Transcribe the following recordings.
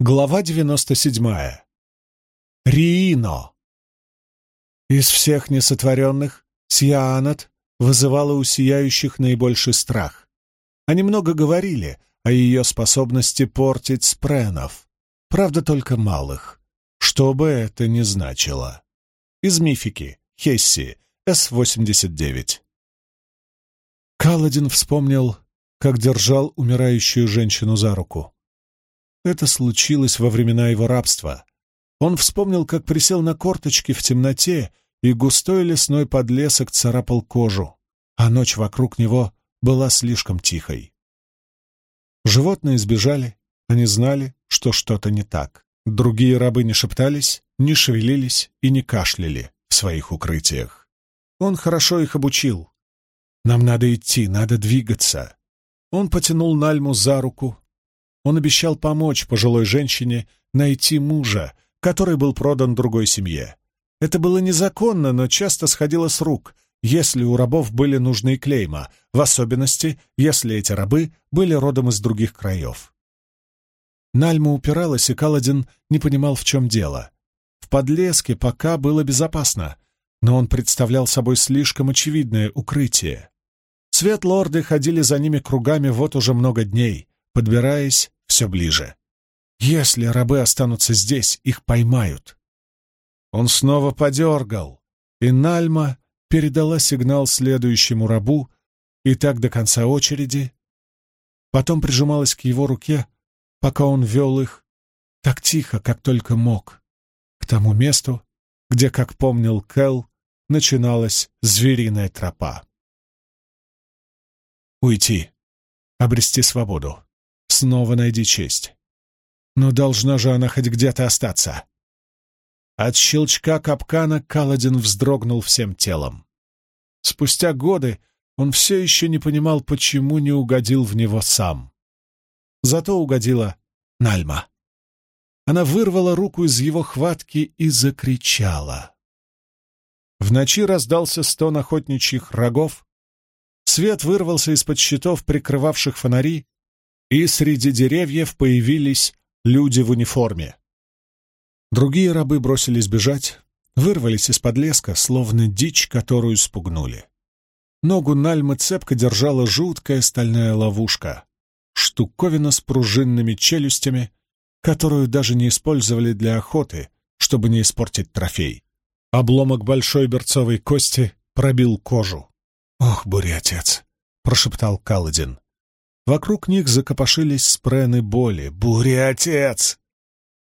Глава 97. Риино. Из всех несотворенных Сиаанат вызывала у сияющих наибольший страх. Они много говорили о ее способности портить спренов, правда, только малых, что бы это ни значило. Из мифики, Хесси, С-89. Каладин вспомнил, как держал умирающую женщину за руку. Это случилось во времена его рабства. Он вспомнил, как присел на корточки в темноте, и густой лесной подлесок царапал кожу, а ночь вокруг него была слишком тихой. Животные сбежали, они знали, что что-то не так. Другие рабы не шептались, не шевелились и не кашляли в своих укрытиях. Он хорошо их обучил. «Нам надо идти, надо двигаться». Он потянул Нальму за руку, он обещал помочь пожилой женщине найти мужа, который был продан другой семье. Это было незаконно, но часто сходило с рук, если у рабов были нужные клейма, в особенности, если эти рабы были родом из других краев. Нальма упиралась, и Каладин не понимал, в чем дело. В подлеске пока было безопасно, но он представлял собой слишком очевидное укрытие. Светлорды ходили за ними кругами вот уже много дней, подбираясь все ближе. Если рабы останутся здесь, их поймают. Он снова подергал, и Нальма передала сигнал следующему рабу, и так до конца очереди. Потом прижималась к его руке, пока он вел их, так тихо, как только мог, к тому месту, где, как помнил Кэл, начиналась звериная тропа. Уйти, обрести свободу. Снова найди честь. Но должна же она хоть где-то остаться. От щелчка капкана Каладин вздрогнул всем телом. Спустя годы он все еще не понимал, почему не угодил в него сам. Зато угодила Нальма. Она вырвала руку из его хватки и закричала. В ночи раздался стон охотничьих рогов, свет вырвался из-под щитов, прикрывавших фонари, и среди деревьев появились люди в униформе. Другие рабы бросились бежать, вырвались из-под леска, словно дичь, которую спугнули. Ногу Нальмы цепко держала жуткая стальная ловушка, штуковина с пружинными челюстями, которую даже не использовали для охоты, чтобы не испортить трофей. Обломок большой берцовой кости пробил кожу. «Ох, буря, отец!» — прошептал Каладин. Вокруг них закопошились спрены боли. «Буря, отец!»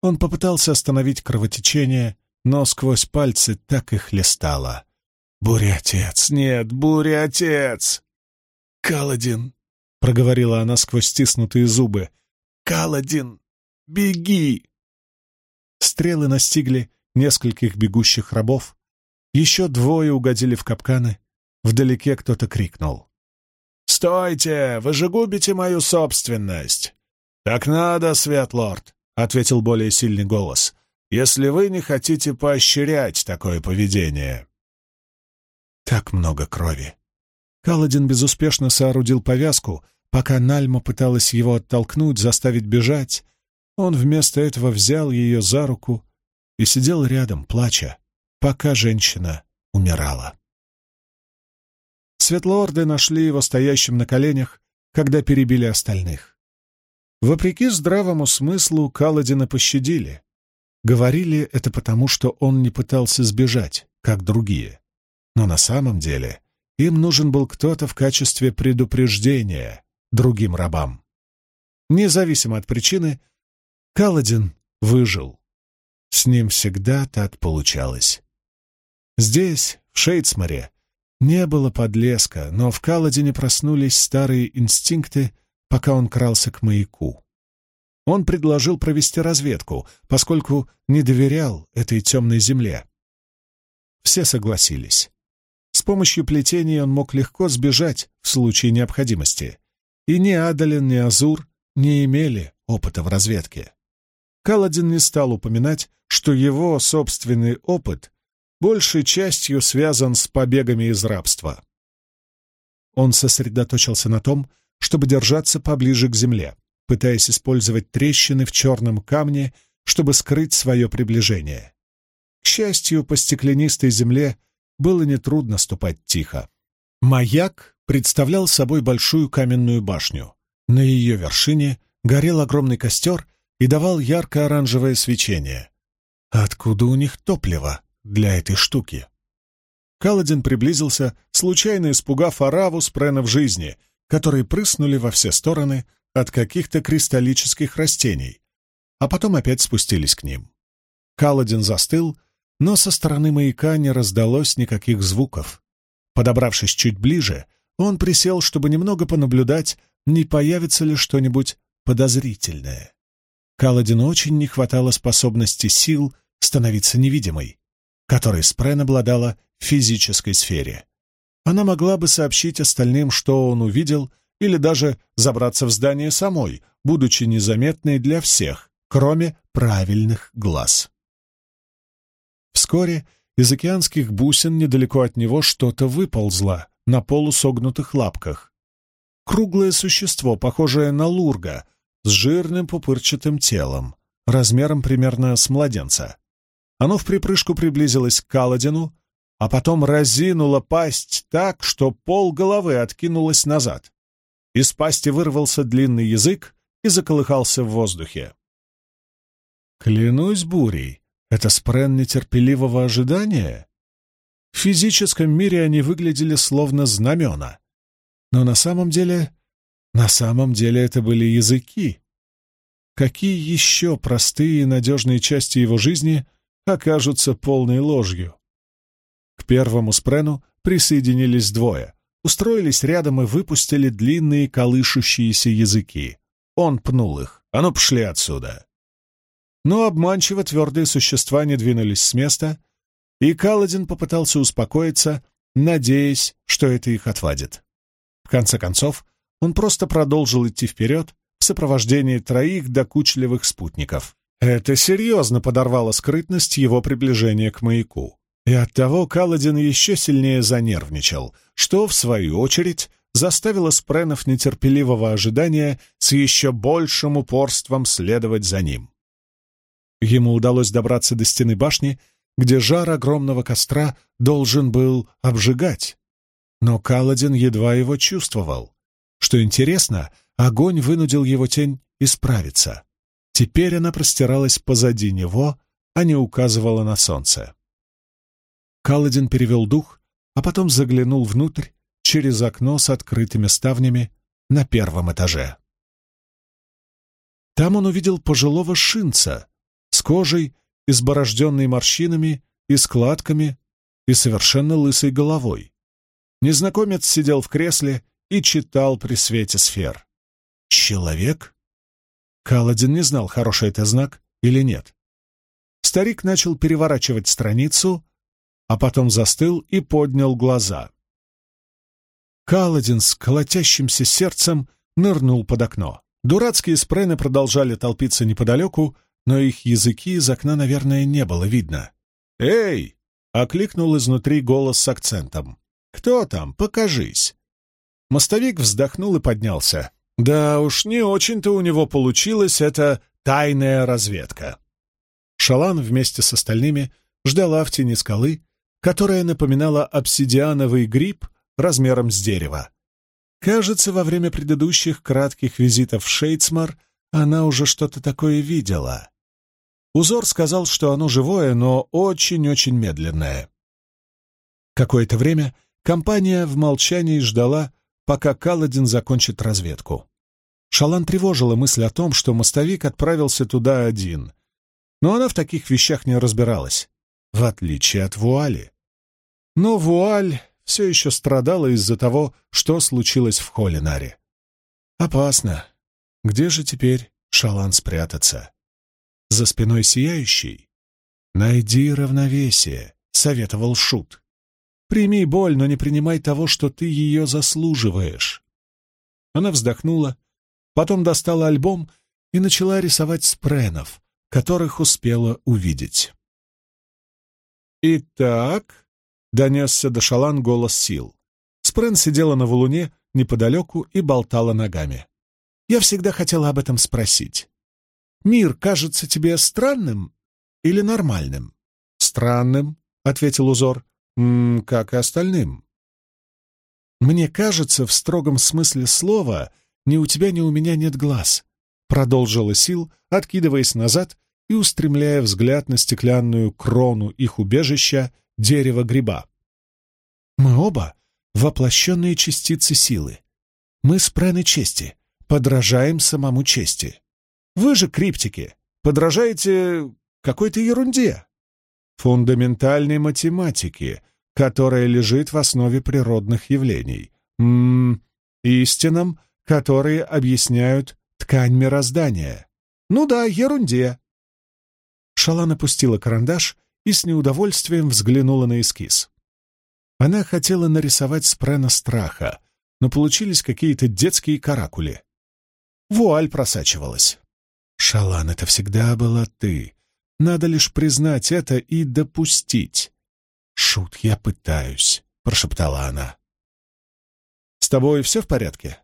Он попытался остановить кровотечение, но сквозь пальцы так и хлестало. «Буря, отец! Нет, буря, отец!» «Каладин!» — проговорила она сквозь стиснутые зубы. «Каладин! Беги!» Стрелы настигли нескольких бегущих рабов. Еще двое угодили в капканы. Вдалеке кто-то крикнул. «Стойте! Вы же губите мою собственность!» «Так надо, Светлорд!» — ответил более сильный голос. «Если вы не хотите поощрять такое поведение». Так много крови. Каладин безуспешно соорудил повязку, пока Нальма пыталась его оттолкнуть, заставить бежать. Он вместо этого взял ее за руку и сидел рядом, плача, пока женщина умирала. Светлорды нашли его стоящим на коленях, когда перебили остальных. Вопреки здравому смыслу Каладина пощадили. Говорили это потому, что он не пытался сбежать, как другие. Но на самом деле им нужен был кто-то в качестве предупреждения другим рабам. Независимо от причины, Каладин выжил. С ним всегда так получалось. Здесь, в Шейцмаре, не было подлеска, но в Каладине проснулись старые инстинкты, пока он крался к маяку. Он предложил провести разведку, поскольку не доверял этой темной земле. Все согласились. С помощью плетений он мог легко сбежать в случае необходимости. И ни Адалин, ни Азур не имели опыта в разведке. Каладин не стал упоминать, что его собственный опыт большей частью связан с побегами из рабства. Он сосредоточился на том, чтобы держаться поближе к земле, пытаясь использовать трещины в черном камне, чтобы скрыть свое приближение. К счастью, по стеклянистой земле было нетрудно ступать тихо. Маяк представлял собой большую каменную башню. На ее вершине горел огромный костер и давал ярко-оранжевое свечение. Откуда у них топливо для этой штуки? Каладин приблизился, случайно испугав ораву спренов жизни, которые прыснули во все стороны от каких-то кристаллических растений, а потом опять спустились к ним. Каладин застыл, но со стороны маяка не раздалось никаких звуков. Подобравшись чуть ближе, он присел, чтобы немного понаблюдать, не появится ли что-нибудь подозрительное. Каладину очень не хватало способности сил становиться невидимой, которой Спрен обладала в физической сфере. Она могла бы сообщить остальным, что он увидел, или даже забраться в здание самой, будучи незаметной для всех, кроме правильных глаз. Вскоре из океанских бусин недалеко от него что-то выползло на полусогнутых лапках. Круглое существо, похожее на лурга, с жирным пупырчатым телом, размером примерно с младенца. Оно в припрыжку приблизилось к Каладину, а потом разинуло пасть так, что пол головы откинулось назад. Из пасти вырвался длинный язык и заколыхался в воздухе. «Клянусь бурей, это спрен нетерпеливого ожидания? В физическом мире они выглядели словно знамена. Но на самом деле... На самом деле это были языки. Какие еще простые и надежные части его жизни окажутся полной ложью? К первому спрену присоединились двое, устроились рядом и выпустили длинные колышущиеся языки. Он пнул их. «А ну, пшли отсюда!» Но обманчиво твердые существа не двинулись с места, и Каладин попытался успокоиться, надеясь, что это их отвадит. В конце концов, он просто продолжил идти вперед в сопровождении троих докучливых спутников. Это серьезно подорвало скрытность его приближения к маяку. И оттого Каладин еще сильнее занервничал, что, в свою очередь, заставило Спренов нетерпеливого ожидания с еще большим упорством следовать за ним. Ему удалось добраться до стены башни, где жар огромного костра должен был обжигать. Но Каладин едва его чувствовал. Что интересно, огонь вынудил его тень исправиться. Теперь она простиралась позади него, а не указывала на солнце. Каладин перевел дух, а потом заглянул внутрь через окно с открытыми ставнями на первом этаже. Там он увидел пожилого шинца, с кожей, изборожденной морщинами и складками, и совершенно лысой головой. Незнакомец сидел в кресле и читал при свете сфер. «Человек?» Каладин не знал, хороший это знак или нет. Старик начал переворачивать страницу, а потом застыл и поднял глаза. Каладин с колотящимся сердцем нырнул под окно. Дурацкие спрены продолжали толпиться неподалеку, но их языки из окна, наверное, не было видно. «Эй!» — окликнул изнутри голос с акцентом. «Кто там? Покажись!» Мостовик вздохнул и поднялся. Да уж, не очень-то у него получилась эта тайная разведка. Шалан вместе с остальными ждала в тени скалы, которая напоминала обсидиановый гриб размером с дерево. Кажется, во время предыдущих кратких визитов в Шейцмар она уже что-то такое видела. Узор сказал, что оно живое, но очень-очень медленное. Какое-то время компания в молчании ждала, пока Каладин закончит разведку. Шалан тревожила мысль о том, что мостовик отправился туда один. Но она в таких вещах не разбиралась, в отличие от вуали. Но вуаль все еще страдала из-за того, что случилось в Холинаре. Опасно. Где же теперь Шалан спрятаться? за спиной сияющей. «Найди равновесие», — советовал Шут. «Прими боль, но не принимай того, что ты ее заслуживаешь». Она вздохнула, потом достала альбом и начала рисовать спренов, которых успела увидеть. «Итак», — донесся до шалан голос сил. Спрен сидела на валуне неподалеку и болтала ногами. Я всегда хотела об этом спросить. Мир кажется тебе странным или нормальным?» «Странным», — ответил узор, «как и остальным». «Мне кажется, в строгом смысле слова ни у тебя, ни у меня нет глаз», — продолжила Сил, откидываясь назад и устремляя взгляд на стеклянную крону их убежища дерева гриба. «Мы оба — воплощенные частицы силы. Мы спрены чести, подражаем самому чести. Вы же, криптики, подражаете какой-то ерунде, фундаментальной математике, которая лежит в основе природных явлений, м -м, истинам, которые объясняют ткань мироздания. Ну да, ерунде. Шалан опустила карандаш и с неудовольствием взглянула на эскиз. Она хотела нарисовать спрена страха, но получились какие-то детские каракули. Вуаль просачивалась. «Шалан, это всегда была ты. Надо лишь признать это и допустить. «Шут, я пытаюсь», — прошептала она. «С тобой все в порядке?»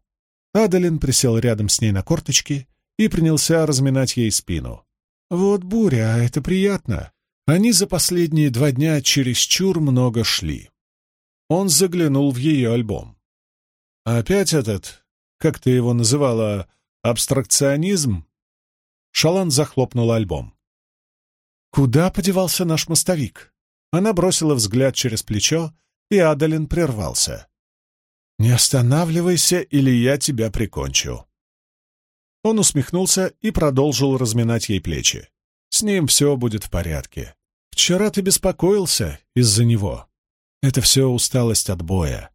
Адалин присел рядом с ней на корточки и принялся разминать ей спину. «Вот буря, а это приятно. Они за последние два дня чересчур много шли». Он заглянул в ее альбом. «Опять этот, как ты его называла, абстракционизм?» Шалан захлопнул альбом. «Куда подевался наш мостовик?» Она бросила взгляд через плечо, и Адалин прервался. «Не останавливайся, или я тебя прикончу». Он усмехнулся и продолжил разминать ей плечи. «С ним все будет в порядке. Вчера ты беспокоился из-за него. Это все усталость от боя.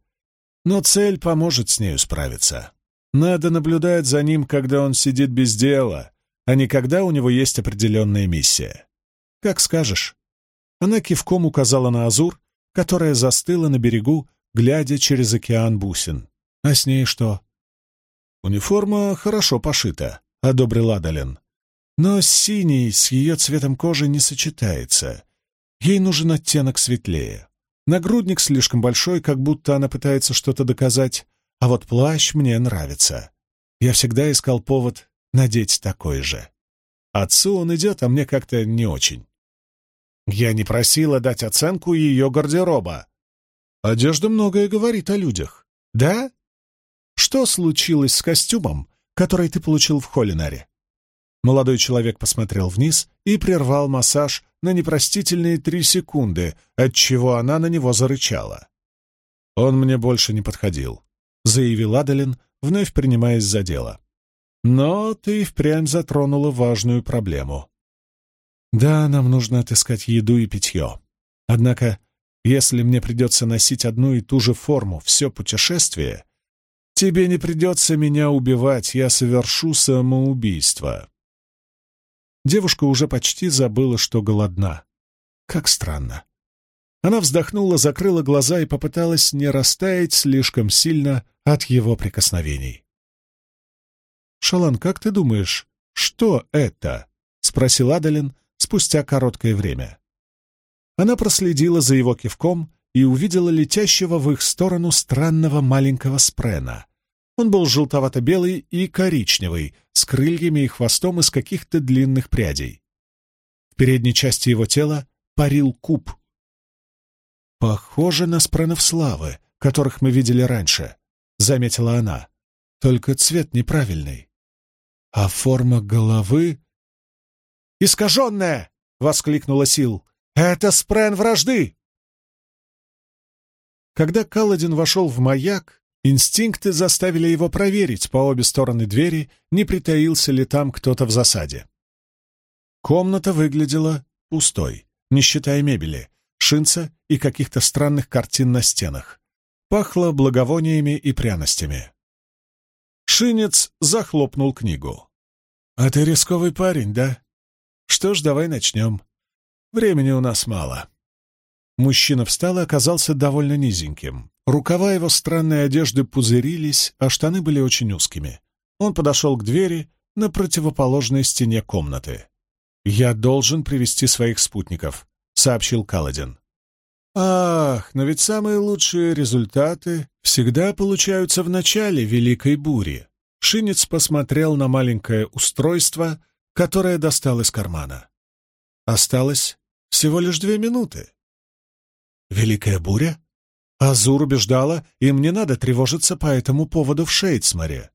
Но цель поможет с нею справиться. Надо наблюдать за ним, когда он сидит без дела, а не когда у него есть определенная миссия. «Как скажешь». Она кивком указала на Азур, которая застыла на берегу, глядя через океан бусин. «А с ней что?» «Униформа хорошо пошита», — одобрил Адален. «Но синий с ее цветом кожи не сочетается. Ей нужен оттенок светлее. Нагрудник слишком большой, как будто она пытается что-то доказать, а вот плащ мне нравится. Я всегда искал повод надеть такой же. Отцу он идет, а мне как-то не очень. Я не просила дать оценку ее гардероба. Одежда многое говорит о людях. Да? Что случилось с костюмом, который ты получил в Холлинаре? Молодой человек посмотрел вниз и прервал массаж на непростительные три секунды, отчего она на него зарычала. «Он мне больше не подходил», — заявил Адалин, вновь принимаясь за дело. «Но ты впрямь затронула важную проблему. Да, нам нужно отыскать еду и питье. Однако, если мне придется носить одну и ту же форму все путешествие, тебе не придется меня убивать, я совершу самоубийство. Девушка уже почти забыла, что голодна. Как странно. Она вздохнула, закрыла глаза и попыталась не растаять слишком сильно от его прикосновений. «Шалан, как ты думаешь, что это?» — спросил Адалин, спустя короткое время. Она проследила за его кивком и увидела летящего в их сторону странного маленького спрена. Он был желтовато-белый и коричневый, с крыльями и хвостом из каких-то длинных прядей. В передней части его тела парил куб. «Похоже на спренов славы, которых мы видели раньше», — заметила она. «Только цвет неправильный. А форма головы «Искаженная!» — воскликнула Сил. «Это спрен вражды!» Когда Каладин вошел в маяк, инстинкты заставили его проверить по обе стороны двери, не притаился ли там кто-то в засаде. Комната выглядела пустой, не считая мебели, шинца и каких-то странных картин на стенах. Пахло благовониями и пряностями. Шинец захлопнул книгу. «А ты рисковый парень, да?» Что ж, давай начнем. Времени у нас мало. Мужчина встал и оказался довольно низеньким. Рукава его странной одежды пузырились, а штаны были очень узкими. Он подошел к двери на противоположной стене комнаты. «Я должен привести своих спутников», — сообщил Каладин. «Ах, но ведь самые лучшие результаты всегда получаются в начале Великой Бури. Шинец посмотрел на маленькое устройство, которое достал из кармана. Осталось всего лишь две минуты. Великая буря? Азур убеждала, им не надо тревожиться по этому поводу в Шейдсморе.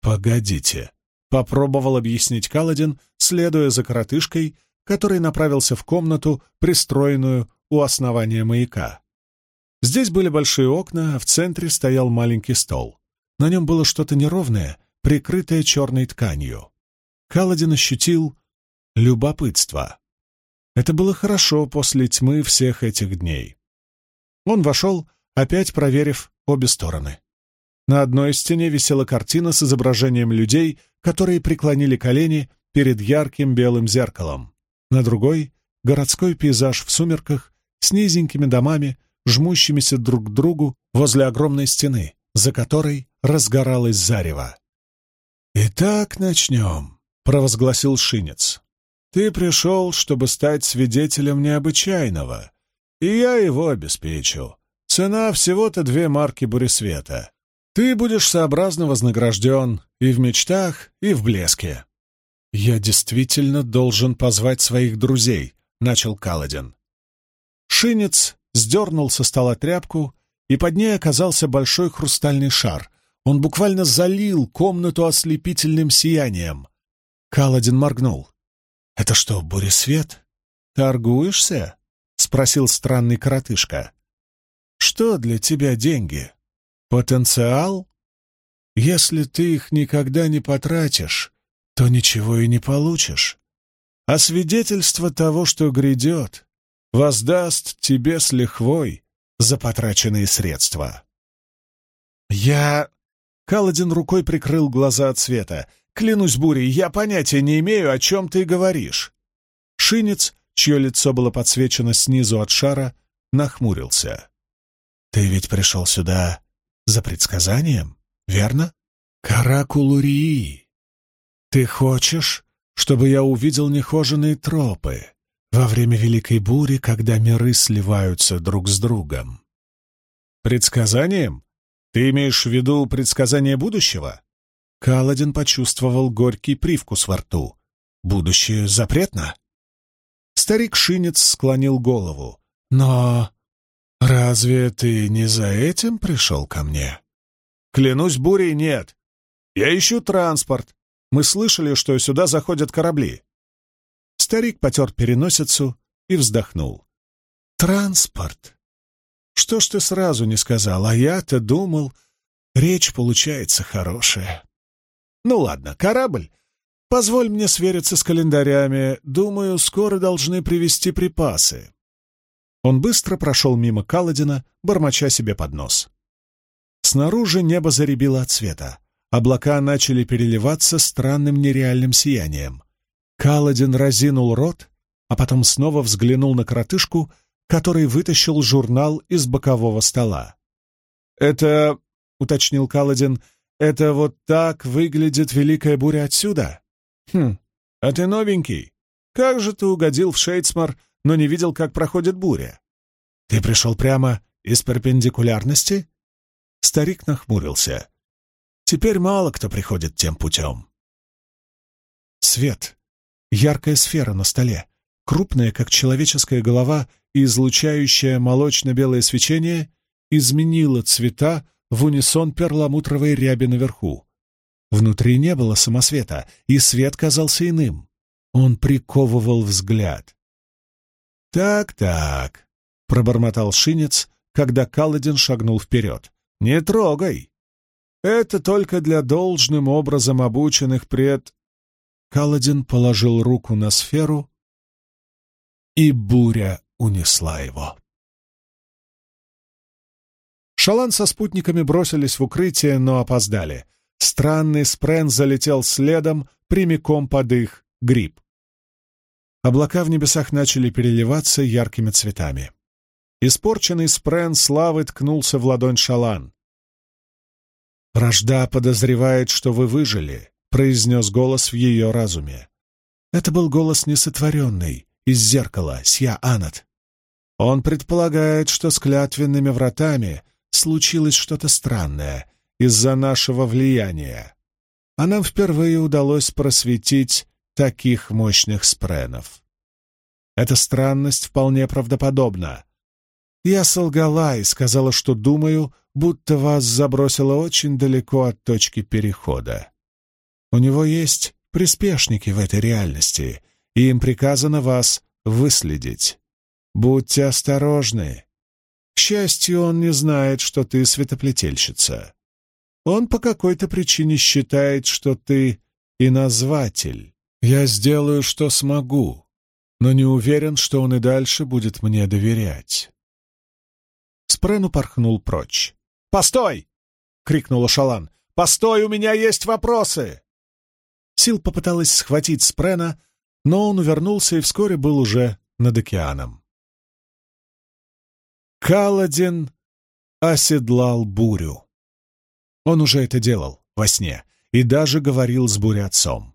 «Погодите», — попробовал объяснить Каладин, следуя за коротышкой, который направился в комнату, пристроенную у основания маяка. Здесь были большие окна, а в центре стоял маленький стол. На нем было что-то неровное, прикрытое черной тканью. Каладин ощутил любопытство. Это было хорошо после тьмы всех этих дней. Он вошел, опять проверив обе стороны. На одной стене висела картина с изображением людей, которые преклонили колени перед ярким белым зеркалом. На другой — городской пейзаж в сумерках с низенькими домами, жмущимися друг к другу возле огромной стены, за которой разгоралось зарево. «Итак, начнем», — провозгласил Шинец. «Ты пришел, чтобы стать свидетелем необычайного, и я его обеспечу. Цена всего-то две марки буресвета. Ты будешь сообразно вознагражден и в мечтах, и в блеске». «Я действительно должен позвать своих друзей», — начал Каладин. Шинец сдернул со стола тряпку, и под ней оказался большой хрустальный шар. Он буквально залил комнату ослепительным сиянием. Каладин моргнул. «Это что, буресвет? Торгуешься?» — спросил странный коротышка. «Что для тебя деньги? Потенциал? Если ты их никогда не потратишь, то ничего и не получишь. А свидетельство того, что грядет, воздаст тебе с лихвой за потраченные средства. Я... Каладин рукой прикрыл глаза от света. «Клянусь бурей, я понятия не имею, о чем ты говоришь». Шинец, чье лицо было подсвечено снизу от шара, нахмурился. «Ты ведь пришел сюда за предсказанием, верно? Каракулурии. Ты хочешь, чтобы я увидел нехоженные тропы, во время Великой Бури, когда миры сливаются друг с другом. Предсказанием? Ты имеешь в виду предсказание будущего? Каладин почувствовал горький привкус во рту. Будущее запретно? Старик Шинец склонил голову. Но разве ты не за этим пришел ко мне? Клянусь бурей, нет. Я ищу транспорт. Мы слышали, что сюда заходят корабли. Старик потер переносицу и вздохнул. «Транспорт! Что ж ты сразу не сказал, а я-то думал, речь получается хорошая. Ну ладно, корабль. Позволь мне свериться с календарями. Думаю, скоро должны привезти припасы». Он быстро прошел мимо Каладина, бормоча себе под нос. Снаружи небо заребило от света. Облака начали переливаться странным нереальным сиянием. Каладин разинул рот, а потом снова взглянул на коротышку, который вытащил журнал из бокового стола. «Это...» — уточнил Каладин. «Это вот так выглядит Великая Буря отсюда?» «Хм, а ты новенький. Как же ты угодил в Шейдсмар, но не видел, как проходит буря? Ты пришел прямо из перпендикулярности?» Старик нахмурился. «Теперь мало кто приходит тем путем». Свет Яркая сфера на столе, крупная, как человеческая голова, и излучающая молочно-белое свечение, изменила цвета в унисон перламутровой ряби наверху. Внутри не было самосвета, и свет казался иным. Он приковывал взгляд. «Так-так», — пробормотал шинец, когда Каладин шагнул вперед. «Не трогай! Это только для должным образом обученных пред...» Каладин положил руку на сферу, и буря унесла его. Шалан со спутниками бросились в укрытие, но опоздали. Странный спрен залетел следом, прямиком под их гриб. Облака в небесах начали переливаться яркими цветами. Испорченный спрен славы ткнулся в ладонь Шалан. «Вражда подозревает, что вы выжили. — произнес голос в ее разуме. Это был голос несотворенный, из зеркала, Сья Анат. Он предполагает, что с клятвенными вратами случилось что-то странное из-за нашего влияния. а нам впервые удалось просветить таких мощных спренов. Эта странность вполне правдоподобна. Я солгала и сказала, что думаю, будто вас забросило очень далеко от точки перехода. У него есть приспешники в этой реальности, и им приказано вас выследить. Будьте осторожны. К счастью, он не знает, что ты светоплетельщица. Он по какой-то причине считает, что ты и назватель. Я сделаю, что смогу, но не уверен, что он и дальше будет мне доверять. Спрен упорхнул прочь. «Постой!» — крикнула Шалан. «Постой, у меня есть вопросы!» Сил попыталась схватить Спрена, но он увернулся и вскоре был уже над океаном. Каладин оседлал бурю. Он уже это делал во сне и даже говорил с буря-отцом.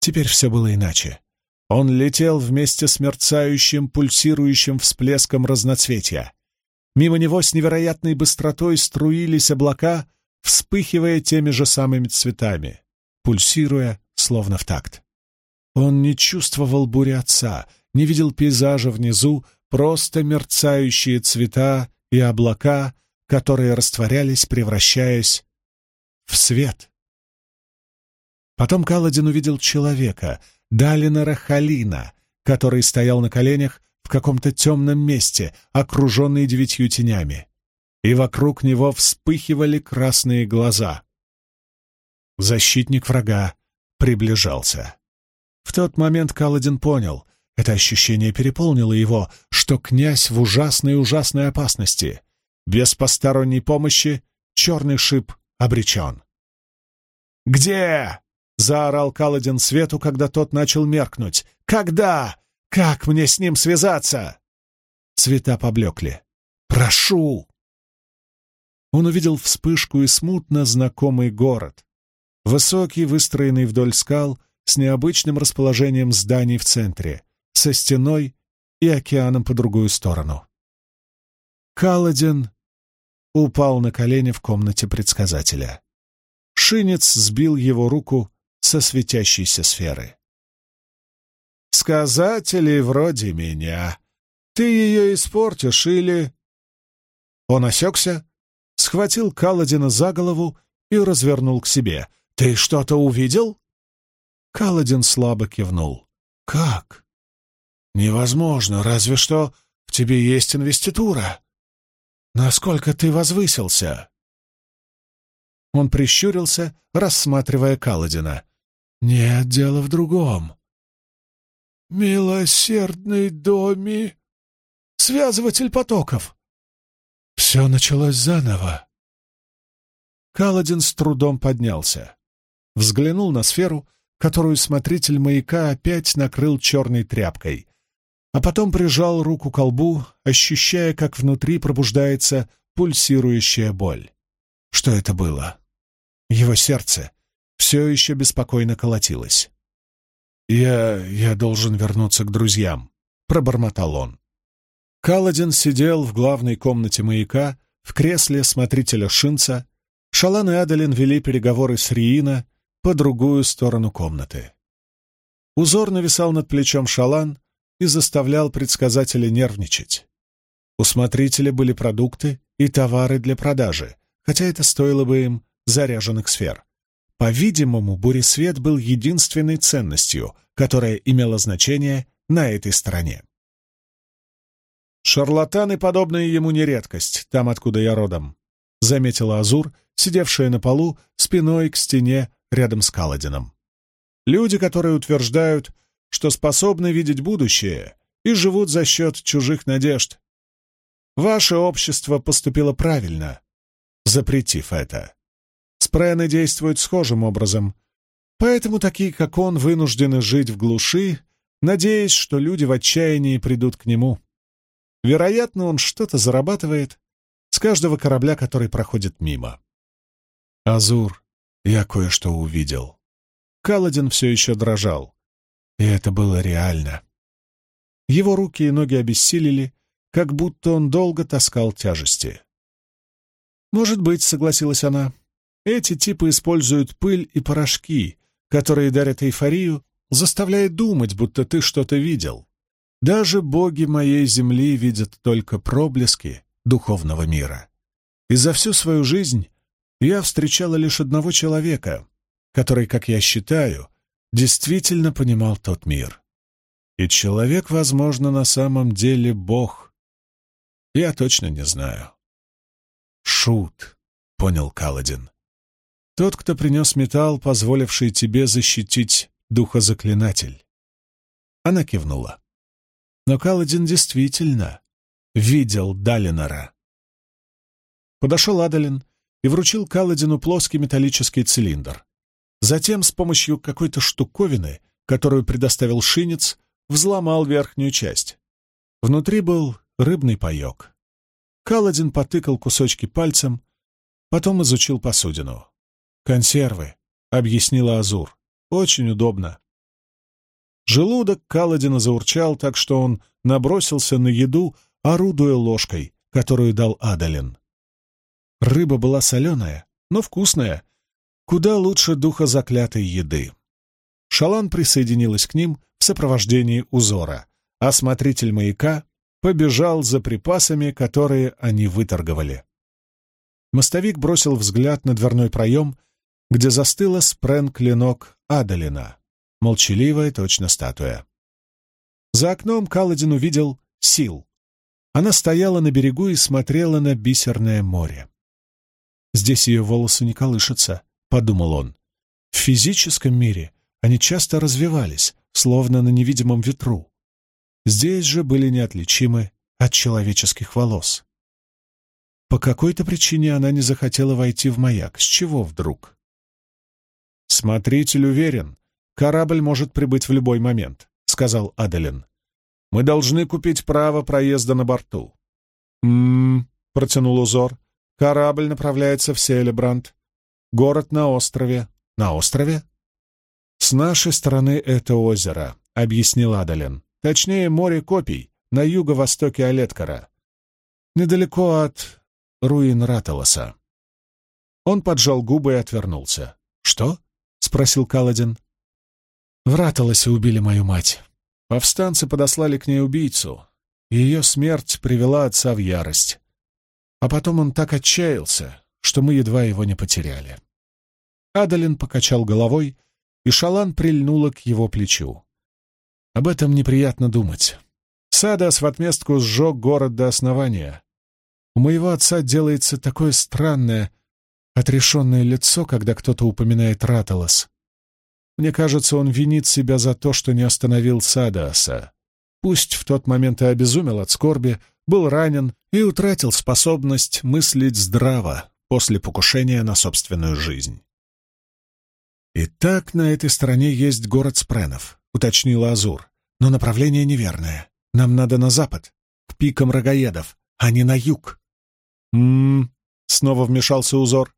Теперь все было иначе. Он летел вместе с мерцающим, пульсирующим всплеском разноцветия. Мимо него с невероятной быстротой струились облака, вспыхивая теми же самыми цветами, пульсируя, словно в такт. Он не чувствовал бури отца, не видел пейзажа внизу, просто мерцающие цвета и облака, которые растворялись, превращаясь в свет. Потом Каладин увидел человека, Далинора Халина, который стоял на коленях в каком-то темном месте, окруженный девятью тенями, и вокруг него вспыхивали красные глаза. Защитник врага приближался. В тот момент Каладин понял, это ощущение переполнило его, что князь в ужасной-ужасной опасности. Без посторонней помощи черный шип обречен. «Где?» — заорал Каладин Свету, когда тот начал меркнуть. «Когда? Как мне с ним связаться?» Цвета поблекли. «Прошу!» Он увидел вспышку и смутно знакомый город. Высокий, выстроенный вдоль скал, с необычным расположением зданий в центре, со стеной и океаном по другую сторону. Каладин упал на колени в комнате предсказателя. Шинец сбил его руку со светящейся сферы. «Сказатели вроде меня. Ты ее испортишь или...» Он осекся, схватил Каладина за голову и развернул к себе. «Ты что-то увидел?» Каладин слабо кивнул. «Как?» «Невозможно, разве что в тебе есть инвеститура. Насколько ты возвысился?» Он прищурился, рассматривая Каладина. «Нет, дело в другом. Милосердный доми, связыватель потоков. Все началось заново». Каладин с трудом поднялся, взглянул на сферу, которую смотритель маяка опять накрыл черной тряпкой, а потом прижал руку к колбу, ощущая, как внутри пробуждается пульсирующая боль. Что это было? Его сердце все еще беспокойно колотилось. «Я... я должен вернуться к друзьям», — пробормотал он. Каладин сидел в главной комнате маяка, в кресле смотрителя Шинца. Шалан и Адалин вели переговоры с Риина, по другую сторону комнаты. Узор нависал над плечом шалан и заставлял предсказателя нервничать. У смотрителя были продукты и товары для продажи, хотя это стоило бы им заряженных сфер. По-видимому, буресвет был единственной ценностью, которая имела значение на этой стороне. «Шарлатаны, подобные ему, не редкость, там, откуда я родом», — заметила Азур, сидевшая на полу, спиной к стене рядом с Каладином. Люди, которые утверждают, что способны видеть будущее и живут за счет чужих надежд. Ваше общество поступило правильно, запретив это. Спрены действуют схожим образом, поэтому такие, как он, вынуждены жить в глуши, надеясь, что люди в отчаянии придут к нему. Вероятно, он что-то зарабатывает с каждого корабля, который проходит мимо. Азур я кое-что увидел. Каладин все еще дрожал. И это было реально. Его руки и ноги обессилели, как будто он долго таскал тяжести. «Может быть», — согласилась она, — Эти типы используют пыль и порошки, которые дарят эйфорию, заставляя думать, будто ты что-то видел. Даже боги моей земли видят только проблески духовного мира. И за всю свою жизнь я встречала лишь одного человека, который, как я считаю, действительно понимал тот мир. И человек, возможно, на самом деле бог. Я точно не знаю. «Шут», — понял Каладин. «Тот, кто принес металл, позволивший тебе защитить духозаклинатель». Она кивнула. Но Каладин действительно видел Далинора. Подошел Адалин и вручил Каладину плоский металлический цилиндр. Затем с помощью какой-то штуковины, которую предоставил шинец, взломал верхнюю часть. Внутри был рыбный паек. Каладин потыкал кусочки пальцем, потом изучил посудину. «Консервы», — объяснила Азур. «Очень удобно». Желудок Каладина заурчал так, что он набросился на еду, орудуя ложкой, которую дал Адалин. Рыба была соленая, но вкусная, куда лучше духа заклятой еды. Шалан присоединилась к ним в сопровождении узора, а смотритель маяка побежал за припасами, которые они выторговали. Мостовик бросил взгляд на дверной проем, где застыла спрен-клинок Адалина, молчаливая точно статуя. За окном Каладин увидел Сил. Она стояла на берегу и смотрела на бисерное море. Здесь ее волосы не колышутся, — подумал он. В физическом мире они часто развивались, словно на невидимом ветру. Здесь же были неотличимы от человеческих волос. По какой-то причине она не захотела войти в маяк. С чего вдруг? «Смотритель уверен, корабль может прибыть в любой момент», — сказал Аделин. «Мы должны купить право проезда на борту». «М-м-м», протянул узор. Корабль направляется в Селебранд. Город на острове. На острове? С нашей стороны это озеро, объяснил Адален. Точнее, море копий, на юго-востоке Олеткара. Недалеко от руин Раталоса. Он поджал губы и отвернулся. «Что?» — спросил Каладин. «В Раталосе убили мою мать. Повстанцы подослали к ней убийцу. Ее смерть привела отца в ярость. А потом он так отчаялся, что мы едва его не потеряли. Адалин покачал головой, и Шалан прильнула к его плечу. Об этом неприятно думать. Садас в отместку сжег город до основания. У моего отца делается такое странное, отрешенное лицо, когда кто-то упоминает Раталос. Мне кажется, он винит себя за то, что не остановил Садаса. Пусть в тот момент и обезумел от скорби, был ранен и утратил способность мыслить здраво после покушения на собственную жизнь. «Итак, на этой стороне есть город Спренов», — уточнила Азур. «Но направление неверное. Нам надо на запад, к пикам рогаедов, а не на юг». «М-м-м», снова вмешался узор.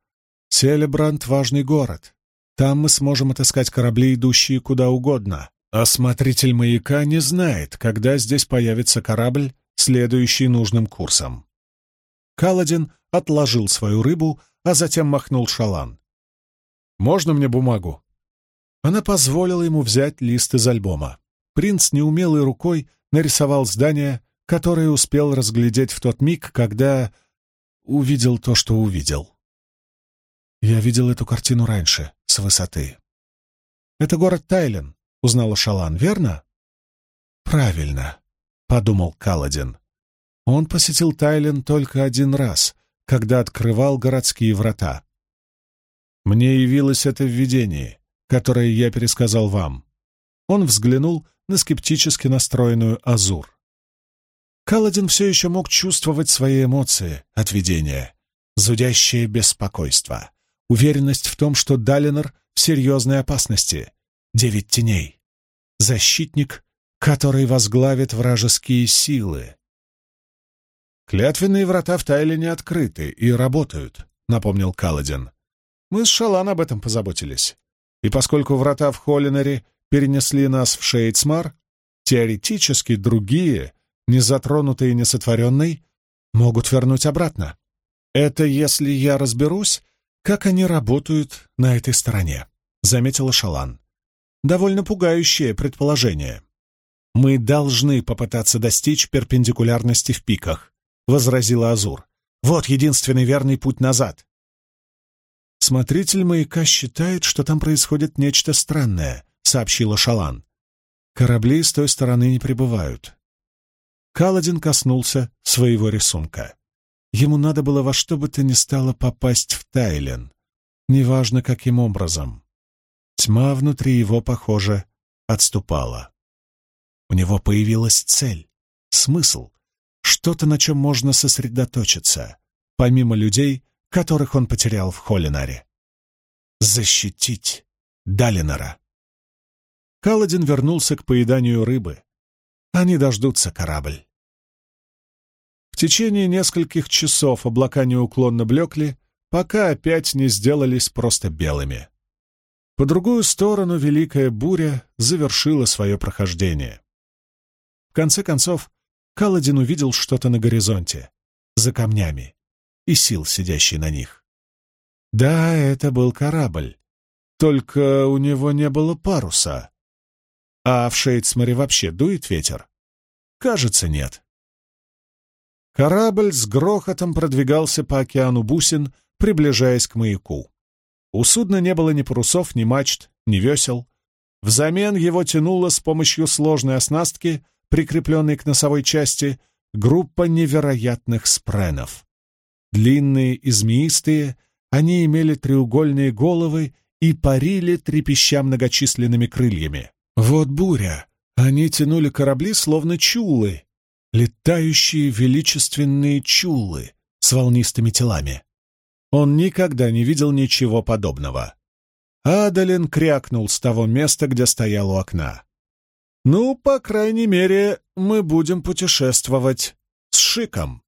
«Селебрант — важный город. Там мы сможем отыскать корабли, идущие куда угодно. Осмотритель маяка не знает, когда здесь появится корабль, следующий нужным курсом. Каладин отложил свою рыбу, а затем махнул шалан. «Можно мне бумагу?» Она позволила ему взять лист из альбома. Принц неумелой рукой нарисовал здание, которое успел разглядеть в тот миг, когда увидел то, что увидел. Я видел эту картину раньше, с высоты. «Это город Тайлен», — узнала Шалан, верно? «Правильно», — подумал Каладин. Он посетил Тайлен только один раз, когда открывал городские врата. «Мне явилось это видение, которое я пересказал вам». Он взглянул на скептически настроенную Азур. Каладин все еще мог чувствовать свои эмоции от видения. Зудящее беспокойство, уверенность в том, что Далинор в серьезной опасности, девять теней, защитник, который возглавит вражеские силы. «Клятвенные врата в Тайлине открыты и работают», — напомнил Каладин. «Мы с Шалан об этом позаботились. И поскольку врата в Холлинере перенесли нас в Шейдсмар, теоретически другие, не затронутые несотворенной, могут вернуть обратно. Это если я разберусь, как они работают на этой стороне», — заметила Шалан. «Довольно пугающее предположение». «Мы должны попытаться достичь перпендикулярности в пиках», — возразила Азур. «Вот единственный верный путь назад». «Смотритель маяка считает, что там происходит нечто странное», — сообщила Шалан. «Корабли с той стороны не прибывают». Каладин коснулся своего рисунка. Ему надо было во что бы то ни стало попасть в Тайлен, неважно каким образом. Тьма внутри его, похоже, отступала. У него появилась цель, смысл, что-то, на чем можно сосредоточиться, помимо людей, которых он потерял в Холлинаре. Защитить Далинора. Каладин вернулся к поеданию рыбы. Они дождутся корабль. В течение нескольких часов облака неуклонно блекли, пока опять не сделались просто белыми. По другую сторону великая буря завершила свое прохождение. В конце концов, Каладин увидел что-то на горизонте, за камнями, и сил, сидящий на них. Да, это был корабль, только у него не было паруса. А в Шейдсморе вообще дует ветер? Кажется, нет. Корабль с грохотом продвигался по океану бусин, приближаясь к маяку. У судна не было ни парусов, ни мачт, ни весел. Взамен его тянула с помощью сложной оснастки, прикрепленной к носовой части, группа невероятных спренов. Длинные и змеистые, они имели треугольные головы и парили, трепеща многочисленными крыльями. Вот буря! Они тянули корабли, словно чулы, летающие величественные чулы с волнистыми телами. Он никогда не видел ничего подобного. Адалин крякнул с того места, где стоял у окна. «Ну, по крайней мере, мы будем путешествовать с шиком».